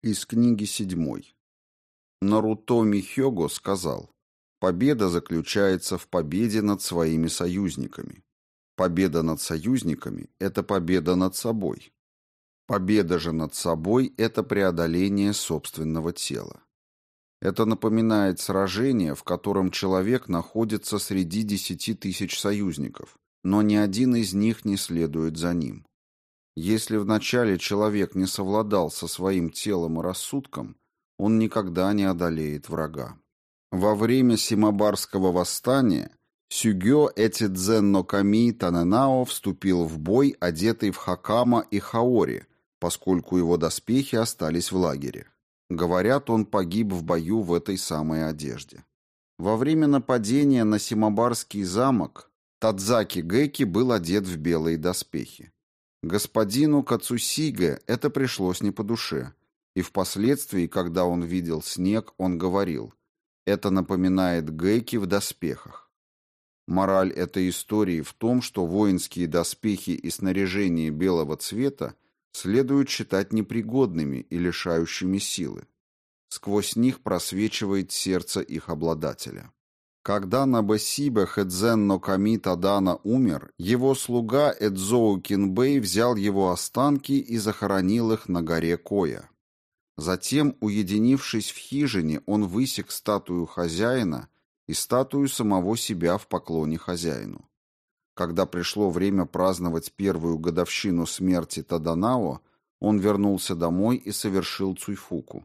Из книги седьмой. Наруто Михёго сказал, «Победа заключается в победе над своими союзниками. Победа над союзниками – это победа над собой. Победа же над собой – это преодоление собственного тела. Это напоминает сражение, в котором человек находится среди десяти тысяч союзников, но ни один из них не следует за ним. Если вначале человек не совладал со своим телом и рассудком, он никогда не одолеет врага. Во время Симабарского восстания Сюгё Этидзен Ноками Таненао вступил в бой, одетый в хакама и хаори, поскольку его доспехи остались в лагере. Говорят, он погиб в бою в этой самой одежде. Во время нападения на Симабарский замок Тадзаки Гэки был одет в белые доспехи. Господину Кацусиге это пришлось не по душе, и впоследствии, когда он видел снег, он говорил «это напоминает гейки в доспехах». Мораль этой истории в том, что воинские доспехи и снаряжение белого цвета следует считать непригодными и лишающими силы. Сквозь них просвечивает сердце их обладателя. Когда Набасиба Хэдзен Ноками Тадана умер, его слуга Эдзоу Кинбэй взял его останки и захоронил их на горе Коя. Затем, уединившись в хижине, он высек статую хозяина и статую самого себя в поклоне хозяину. Когда пришло время праздновать первую годовщину смерти Таданао, он вернулся домой и совершил цуйфуку.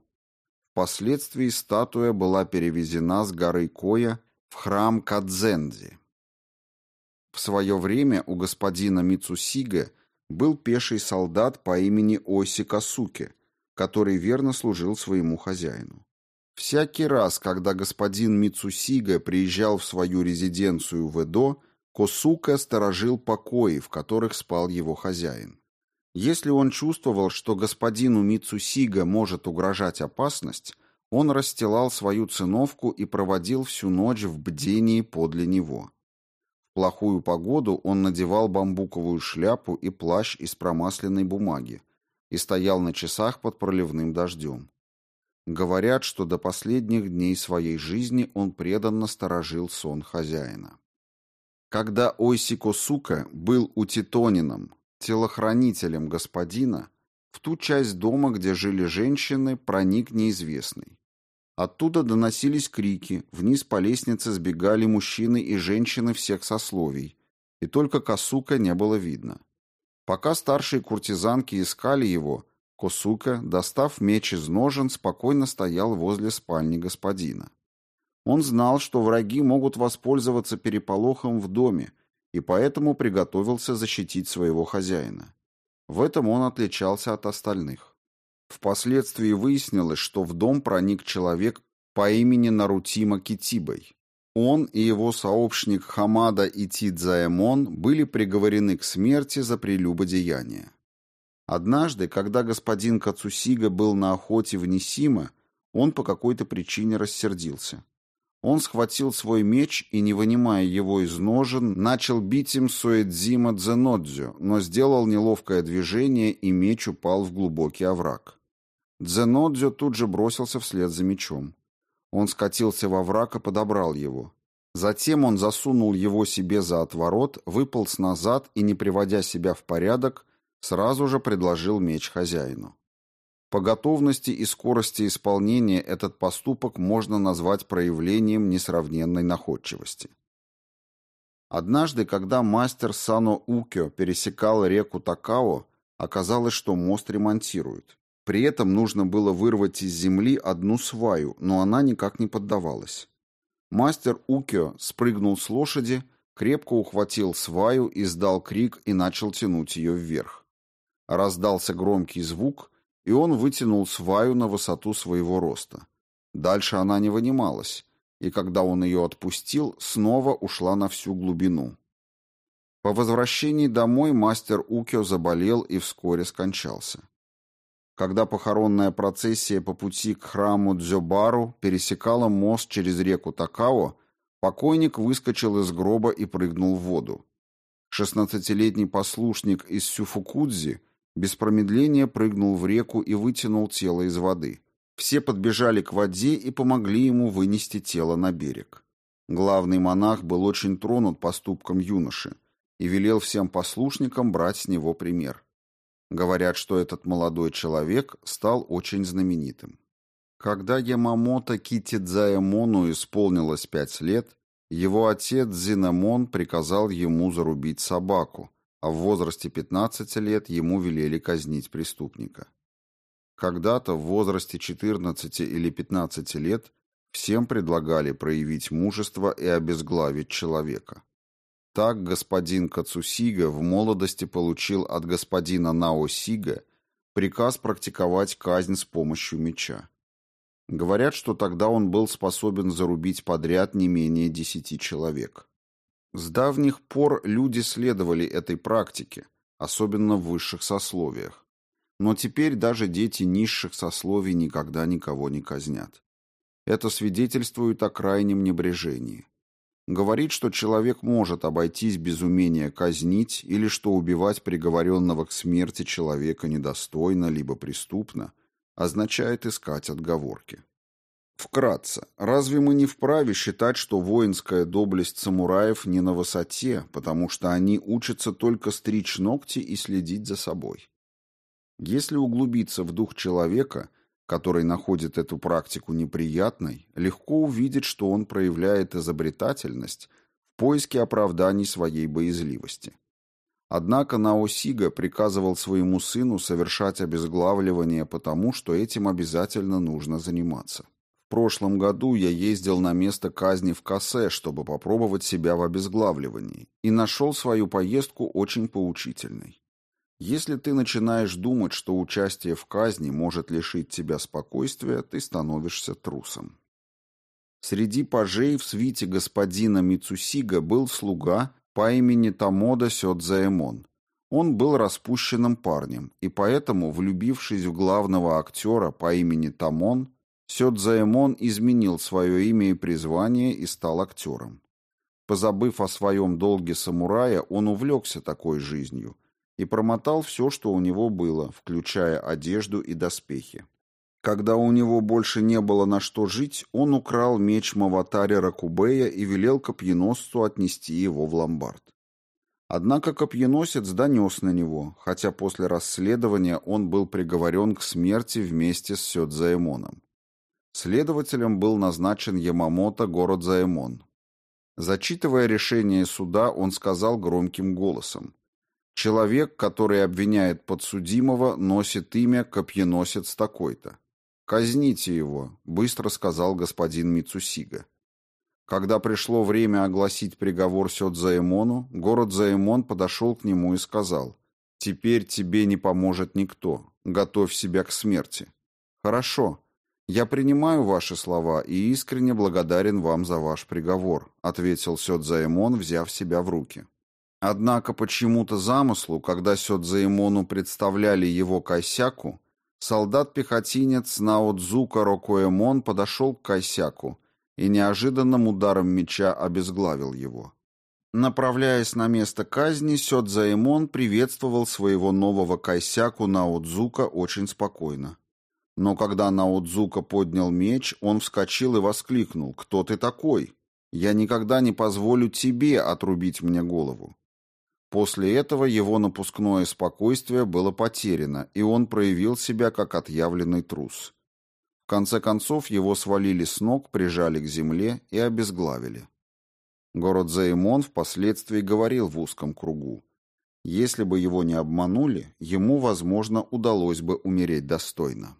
Впоследствии статуя была перевезена с горы Коя в храм Кадзензи. В свое время у господина Мицусиге был пеший солдат по имени Оси Касуке, который верно служил своему хозяину. Всякий раз, когда господин Мицусига приезжал в свою резиденцию в Эдо, Косука сторожил покои, в которых спал его хозяин. Если он чувствовал, что господину Мицусига может угрожать опасность, он расстилал свою циновку и проводил всю ночь в бдении подле него. В плохую погоду он надевал бамбуковую шляпу и плащ из промасленной бумаги и стоял на часах под проливным дождем. Говорят, что до последних дней своей жизни он преданно сторожил сон хозяина. Когда Ойсико Сука был утитонином, телохранителем господина, в ту часть дома, где жили женщины, проник неизвестный. Оттуда доносились крики, вниз по лестнице сбегали мужчины и женщины всех сословий, и только Косука не было видно. Пока старшие куртизанки искали его, Косука, достав меч из ножен, спокойно стоял возле спальни господина. Он знал, что враги могут воспользоваться переполохом в доме, и поэтому приготовился защитить своего хозяина. В этом он отличался от остальных. Впоследствии выяснилось, что в дом проник человек по имени Нарутима Китибой. Он и его сообщник Хамада Итидзаэмон были приговорены к смерти за прелюбодеяние. Однажды, когда господин Кацусига был на охоте в Нисима, он по какой-то причине рассердился. Он схватил свой меч и, не вынимая его из ножен, начал бить им Суэдзима Дзенодзю, но сделал неловкое движение, и меч упал в глубокий овраг. Дзенодзю тут же бросился вслед за мечом. Он скатился во враг и подобрал его. Затем он засунул его себе за отворот, выполз назад и, не приводя себя в порядок, сразу же предложил меч хозяину. По готовности и скорости исполнения этот поступок можно назвать проявлением несравненной находчивости. Однажды, когда мастер Сано Укё пересекал реку Такао, оказалось, что мост ремонтируют. При этом нужно было вырвать из земли одну сваю, но она никак не поддавалась. Мастер Укё спрыгнул с лошади, крепко ухватил сваю, издал крик и начал тянуть ее вверх. Раздался громкий звук, и он вытянул сваю на высоту своего роста. Дальше она не вынималась, и когда он ее отпустил, снова ушла на всю глубину. По возвращении домой мастер Укио заболел и вскоре скончался. Когда похоронная процессия по пути к храму Дзёбару пересекала мост через реку Такао, покойник выскочил из гроба и прыгнул в воду. Шестнадцатилетний послушник из Сюфукудзи Без промедления прыгнул в реку и вытянул тело из воды. Все подбежали к воде и помогли ему вынести тело на берег. Главный монах был очень тронут поступком юноши и велел всем послушникам брать с него пример. Говорят, что этот молодой человек стал очень знаменитым. Когда Ямамото Китидзаэмону исполнилось пять лет, его отец Зинамон приказал ему зарубить собаку, а в возрасте 15 лет ему велели казнить преступника. Когда-то в возрасте 14 или 15 лет всем предлагали проявить мужество и обезглавить человека. Так господин Кацусига в молодости получил от господина Наосига приказ практиковать казнь с помощью меча. Говорят, что тогда он был способен зарубить подряд не менее десяти человек. С давних пор люди следовали этой практике, особенно в высших сословиях. Но теперь даже дети низших сословий никогда никого не казнят. Это свидетельствует о крайнем небрежении. Говорит, что человек может обойтись без умения казнить или что убивать приговоренного к смерти человека недостойно либо преступно, означает искать отговорки. Вкратце, разве мы не вправе считать, что воинская доблесть самураев не на высоте, потому что они учатся только стричь ногти и следить за собой? Если углубиться в дух человека – который находит эту практику неприятной, легко увидит, что он проявляет изобретательность в поиске оправданий своей боязливости. Однако Наосига приказывал своему сыну совершать обезглавливание потому, что этим обязательно нужно заниматься. В прошлом году я ездил на место казни в Кассе, чтобы попробовать себя в обезглавливании, и нашел свою поездку очень поучительной. Если ты начинаешь думать, что участие в казни может лишить тебя спокойствия, ты становишься трусом. Среди пажей в свите господина Мицусига был слуга по имени Тамода Сёдзаэмон. Он был распущенным парнем, и поэтому, влюбившись в главного актера по имени Тамон, Сёдзаэмон изменил свое имя и призвание и стал актером. Позабыв о своем долге самурая, он увлекся такой жизнью – и промотал все, что у него было, включая одежду и доспехи. Когда у него больше не было на что жить, он украл меч Маватари Ракубея и велел копьеносцу отнести его в ломбард. Однако копьеносец донес на него, хотя после расследования он был приговорен к смерти вместе с Сёдзаэмоном. Следователем был назначен Ямамото город Заэмон. Зачитывая решение суда, он сказал громким голосом. Человек, который обвиняет подсудимого, носит имя копьеносец такой-то. «Казните его», — быстро сказал господин Мицусига. Когда пришло время огласить приговор Сёдзаэмону, город Заэмон подошел к нему и сказал, «Теперь тебе не поможет никто. Готовь себя к смерти». «Хорошо. Я принимаю ваши слова и искренне благодарен вам за ваш приговор», ответил Сёдзаэмон, взяв себя в руки. Однако почему-то замыслу, когда Сёдзаимону представляли его Кайсяку, солдат-пехотинец Наодзука Рокоэмон подошел к Кайсяку и неожиданным ударом меча обезглавил его. Направляясь на место казни, Сёдзаимон приветствовал своего нового Кайсяку Наодзука очень спокойно. Но когда Наодзука поднял меч, он вскочил и воскликнул «Кто ты такой? Я никогда не позволю тебе отрубить мне голову». После этого его напускное спокойствие было потеряно, и он проявил себя как отъявленный трус. В конце концов его свалили с ног, прижали к земле и обезглавили. Город Заимон впоследствии говорил в узком кругу. Если бы его не обманули, ему, возможно, удалось бы умереть достойно.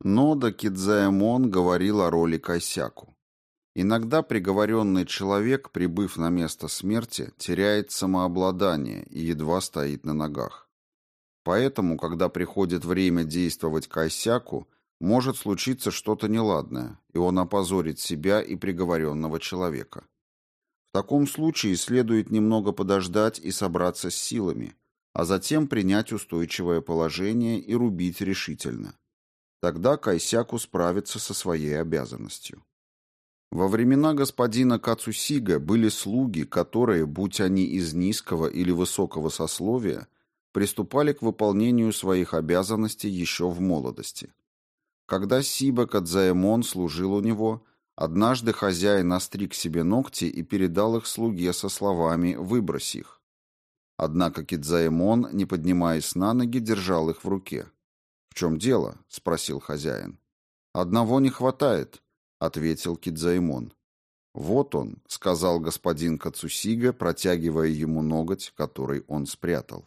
Но Дакидзаэмон говорил о роли Кайсяку. Иногда приговоренный человек, прибыв на место смерти, теряет самообладание и едва стоит на ногах. Поэтому, когда приходит время действовать косяку, может случиться что-то неладное, и он опозорит себя и приговоренного человека. В таком случае следует немного подождать и собраться с силами, а затем принять устойчивое положение и рубить решительно. Тогда Кайсяку справится со своей обязанностью. Во времена господина Кацусига были слуги, которые, будь они из низкого или высокого сословия, приступали к выполнению своих обязанностей еще в молодости. Когда Сиба Кадзаэмон служил у него, однажды хозяин остриг себе ногти и передал их слуге со словами «выбрось их». Однако Кидзаэмон, не поднимаясь на ноги, держал их в руке. «В чем дело?» — спросил хозяин. «Одного не хватает», — ответил Кидзаэмон. «Вот он», — сказал господин Кацусига, протягивая ему ноготь, который он спрятал.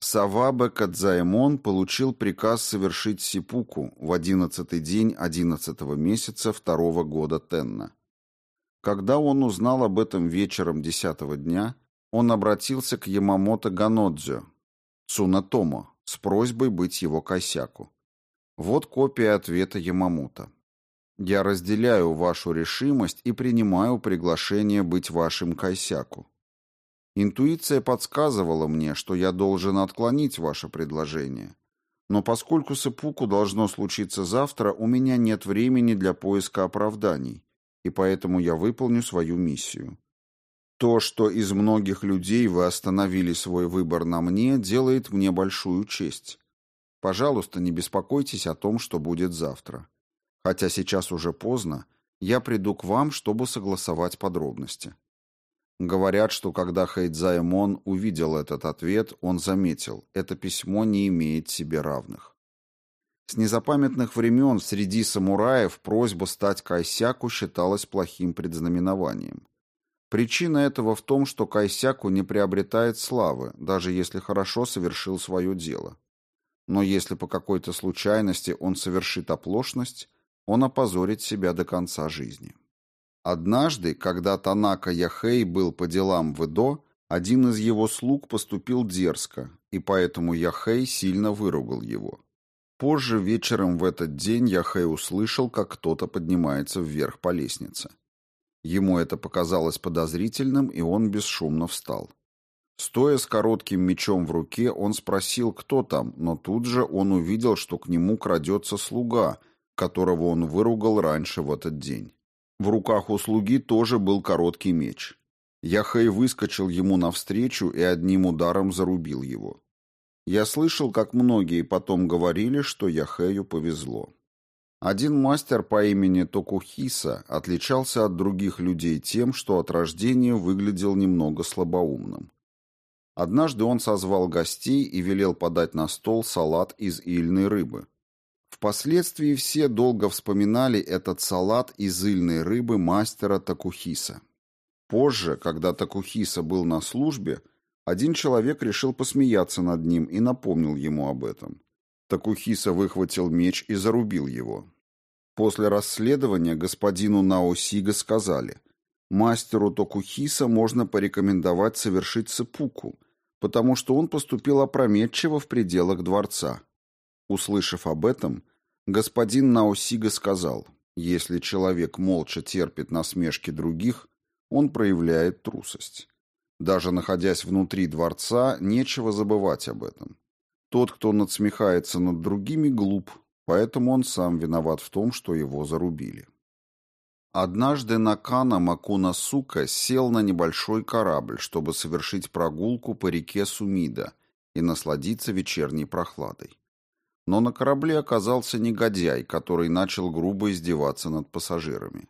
Савабе Кадзаэмон получил приказ совершить сипуку в одиннадцатый день одиннадцатого месяца второго года Тенна. Когда он узнал об этом вечером десятого дня, он обратился к Ямамото Ганодзё, Цунатомо, с просьбой быть его косяку. Вот копия ответа Ямамото. «Я разделяю вашу решимость и принимаю приглашение быть вашим косяку. Интуиция подсказывала мне, что я должен отклонить ваше предложение. Но поскольку сыпуку должно случиться завтра, у меня нет времени для поиска оправданий, и поэтому я выполню свою миссию. То, что из многих людей вы остановили свой выбор на мне, делает мне большую честь. Пожалуйста, не беспокойтесь о том, что будет завтра. Хотя сейчас уже поздно, я приду к вам, чтобы согласовать подробности. Говорят, что когда Хайдзаймон увидел этот ответ, он заметил, это письмо не имеет себе равных. С незапамятных времен среди самураев просьба стать кайсяку считалась плохим предзнаменованием. Причина этого в том, что кайсяку не приобретает славы, даже если хорошо совершил свое дело. Но если по какой-то случайности он совершит оплошность, он опозорит себя до конца жизни. Однажды, когда Танака Яхей был по делам в Эдо, один из его слуг поступил дерзко, и поэтому Яхей сильно выругал его. Позже вечером в этот день Яхей услышал, как кто-то поднимается вверх по лестнице. Ему это показалось подозрительным, и он бесшумно встал. Стоя с коротким мечом в руке, он спросил, кто там, но тут же он увидел, что к нему крадется слуга, которого он выругал раньше в этот день. В руках у слуги тоже был короткий меч. Яхей выскочил ему навстречу и одним ударом зарубил его. Я слышал, как многие потом говорили, что Яхею повезло. Один мастер по имени Токухиса отличался от других людей тем, что от рождения выглядел немного слабоумным. Однажды он созвал гостей и велел подать на стол салат из ильной рыбы. Впоследствии все долго вспоминали этот салат из ильной рыбы мастера Такухиса. Позже, когда Такухиса был на службе, один человек решил посмеяться над ним и напомнил ему об этом. Такухиса выхватил меч и зарубил его. После расследования господину Наосига сказали, мастеру Токухиса можно порекомендовать совершить сыпуку, потому что он поступил опрометчиво в пределах дворца. Услышав об этом, господин Наосига сказал, если человек молча терпит насмешки других, он проявляет трусость. Даже находясь внутри дворца, нечего забывать об этом. Тот, кто надсмехается над другими, глуп, поэтому он сам виноват в том, что его зарубили. Однажды Накана Макуна Сука сел на небольшой корабль, чтобы совершить прогулку по реке Сумида и насладиться вечерней прохладой. Но на корабле оказался негодяй, который начал грубо издеваться над пассажирами.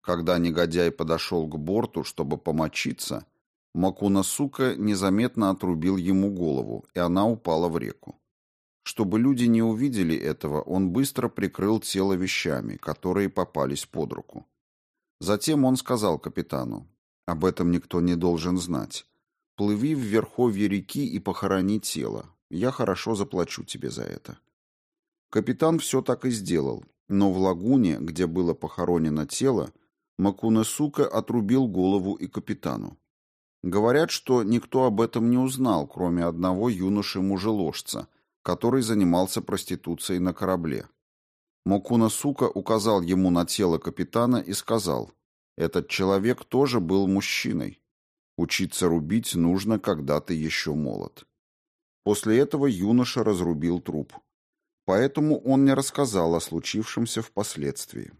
Когда негодяй подошел к борту, чтобы помочиться, Макуна Сука незаметно отрубил ему голову, и она упала в реку. Чтобы люди не увидели этого, он быстро прикрыл тело вещами, которые попались под руку. Затем он сказал капитану, «Об этом никто не должен знать. Плыви в верховье реки и похорони тело. Я хорошо заплачу тебе за это». Капитан все так и сделал, но в лагуне, где было похоронено тело, Макуна Сука отрубил голову и капитану. Говорят, что никто об этом не узнал, кроме одного юноши-мужеложца, который занимался проституцией на корабле. Мокуна Сука указал ему на тело капитана и сказал, «Этот человек тоже был мужчиной. Учиться рубить нужно, когда ты еще молод». После этого юноша разрубил труп. Поэтому он не рассказал о случившемся впоследствии.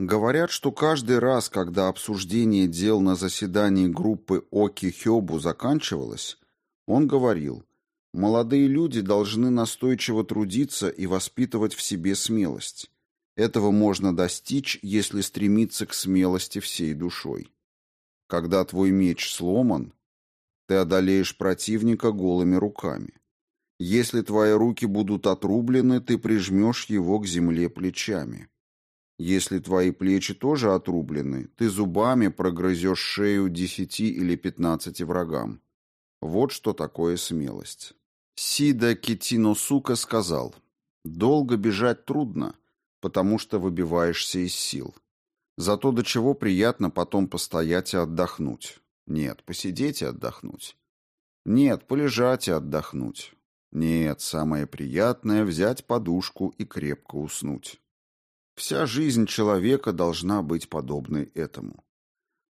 Говорят, что каждый раз, когда обсуждение дел на заседании группы Оки Хёбу заканчивалось, он говорил Молодые люди должны настойчиво трудиться и воспитывать в себе смелость. Этого можно достичь, если стремиться к смелости всей душой. Когда твой меч сломан, ты одолеешь противника голыми руками. Если твои руки будут отрублены, ты прижмешь его к земле плечами. Если твои плечи тоже отрублены, ты зубами прогрызешь шею десяти или пятнадцати врагам. Вот что такое смелость. Сида Китиносука сказал, «Долго бежать трудно, потому что выбиваешься из сил. Зато до чего приятно потом постоять и отдохнуть. Нет, посидеть и отдохнуть. Нет, полежать и отдохнуть. Нет, самое приятное — взять подушку и крепко уснуть. Вся жизнь человека должна быть подобной этому.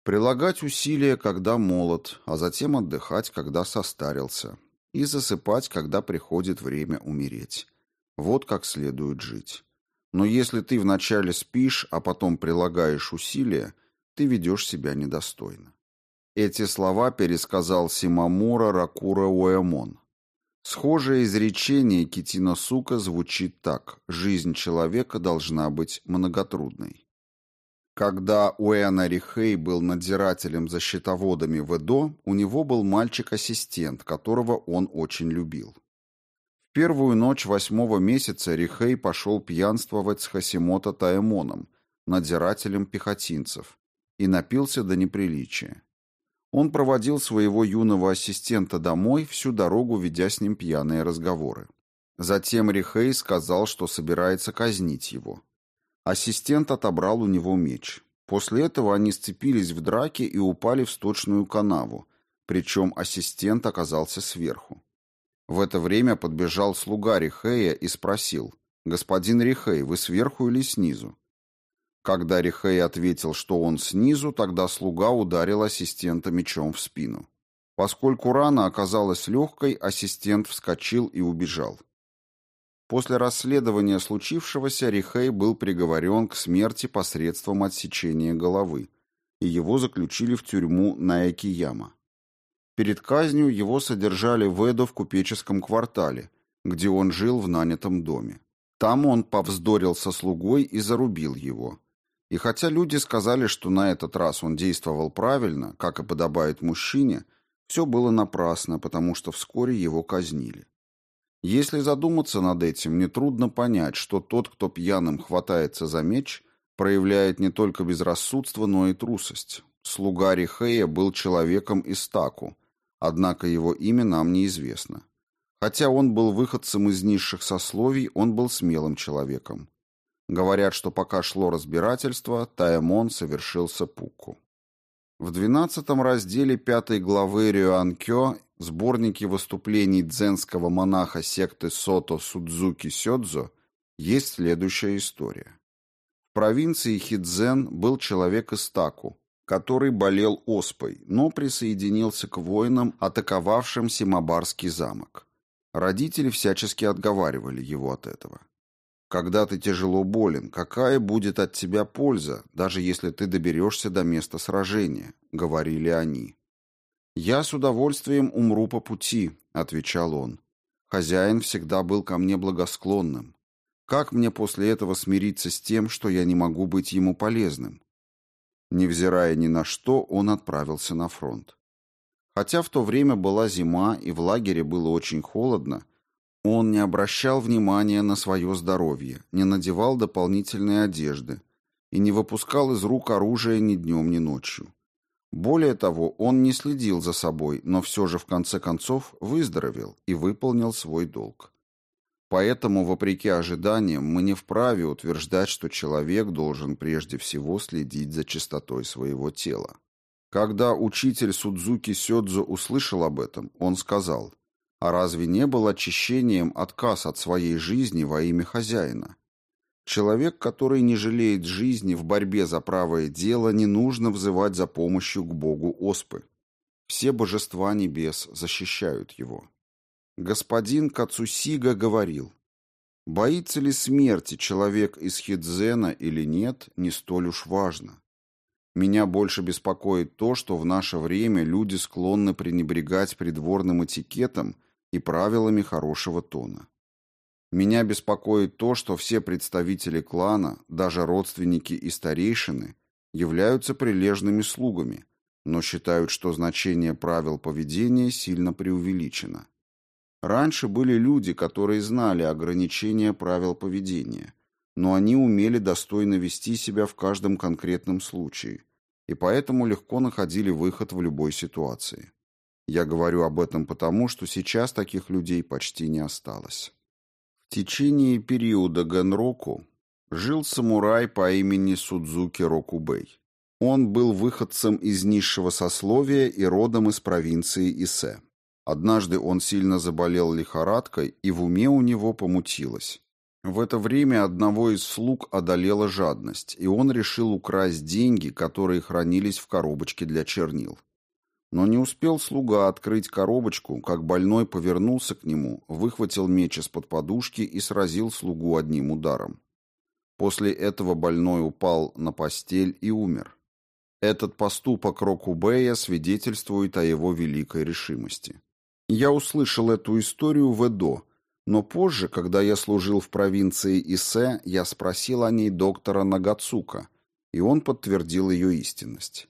Прилагать усилия, когда молод, а затем отдыхать, когда состарился, и засыпать, когда приходит время умереть. Вот как следует жить. Но если ты вначале спишь, а потом прилагаешь усилия, ты ведешь себя недостойно. Эти слова пересказал Симамура Ракура Уэмон. Схожее изречение Китина Сука звучит так «Жизнь человека должна быть многотрудной». Когда Уэна Рихей был надзирателем за счетоводами в Эдо, у него был мальчик-ассистент, которого он очень любил. В первую ночь восьмого месяца Рихей пошел пьянствовать с Хасимото Таэмоном, надзирателем пехотинцев, и напился до неприличия. Он проводил своего юного ассистента домой, всю дорогу ведя с ним пьяные разговоры. Затем Рихей сказал, что собирается казнить его. Ассистент отобрал у него меч. После этого они сцепились в драке и упали в сточную канаву, причем ассистент оказался сверху. В это время подбежал слуга Рихея и спросил, «Господин Рихей, вы сверху или снизу?» Когда Рихей ответил, что он снизу, тогда слуга ударил ассистента мечом в спину. Поскольку рана оказалась легкой, ассистент вскочил и убежал. После расследования случившегося Рихей был приговорен к смерти посредством отсечения головы, и его заключили в тюрьму на Экияма. Перед казнью его содержали в Эдо в купеческом квартале, где он жил в нанятом доме. Там он повздорил со слугой и зарубил его. И хотя люди сказали, что на этот раз он действовал правильно, как и подобает мужчине, все было напрасно, потому что вскоре его казнили. Если задуматься над этим, нетрудно понять, что тот, кто пьяным хватается за меч, проявляет не только безрассудство, но и трусость. Слуга Рихея был человеком из Таку, однако его имя нам неизвестно. Хотя он был выходцем из низших сословий, он был смелым человеком. Говорят, что пока шло разбирательство, Таэмон совершил саппуку. В двенадцатом разделе пятой главы Рюанкё сборнике выступлений дзенского монаха секты Сото Судзуки Сёдзо есть следующая история. В провинции Хидзен был человек из Таку, который болел оспой, но присоединился к воинам, атаковавшим Симабарский замок. Родители всячески отговаривали его от этого. Когда ты тяжело болен, какая будет от тебя польза, даже если ты доберешься до места сражения, говорили они. Я с удовольствием умру по пути, отвечал он. Хозяин всегда был ко мне благосклонным. Как мне после этого смириться с тем, что я не могу быть ему полезным? Невзирая ни на что, он отправился на фронт. Хотя в то время была зима и в лагере было очень холодно, он не обращал внимания на свое здоровье, не надевал дополнительные одежды и не выпускал из рук оружие ни днем, ни ночью. Более того, он не следил за собой, но все же в конце концов выздоровел и выполнил свой долг. Поэтому, вопреки ожиданиям, мы не вправе утверждать, что человек должен прежде всего следить за чистотой своего тела. Когда учитель Судзуки Сёдзо услышал об этом, он сказал – а разве не был очищением отказ от своей жизни во имя хозяина? Человек, который не жалеет жизни в борьбе за правое дело, не нужно взывать за помощью к богу Оспы. Все божества небес защищают его. Господин Кацусига говорил, «Боится ли смерти человек из Хидзена или нет, не столь уж важно. Меня больше беспокоит то, что в наше время люди склонны пренебрегать придворным этикетом и правилами хорошего тона. Меня беспокоит то, что все представители клана, даже родственники и старейшины, являются прилежными слугами, но считают, что значение правил поведения сильно преувеличено. Раньше были люди, которые знали ограничения правил поведения, но они умели достойно вести себя в каждом конкретном случае, и поэтому легко находили выход в любой ситуации. Я говорю об этом потому, что сейчас таких людей почти не осталось. В течение периода Генроку жил самурай по имени Судзуки Рокубей. Он был выходцем из низшего сословия и родом из провинции Исе. Однажды он сильно заболел лихорадкой, и в уме у него помутилось. В это время одного из слуг одолела жадность, и он решил украсть деньги, которые хранились в коробочке для чернил. Но не успел слуга открыть коробочку, как больной повернулся к нему, выхватил меч из-под подушки и сразил слугу одним ударом. После этого больной упал на постель и умер. Этот поступок Рокубея свидетельствует о его великой решимости. Я услышал эту историю в Эдо, но позже, когда я служил в провинции Исе, я спросил о ней доктора Нагацука, и он подтвердил ее истинность.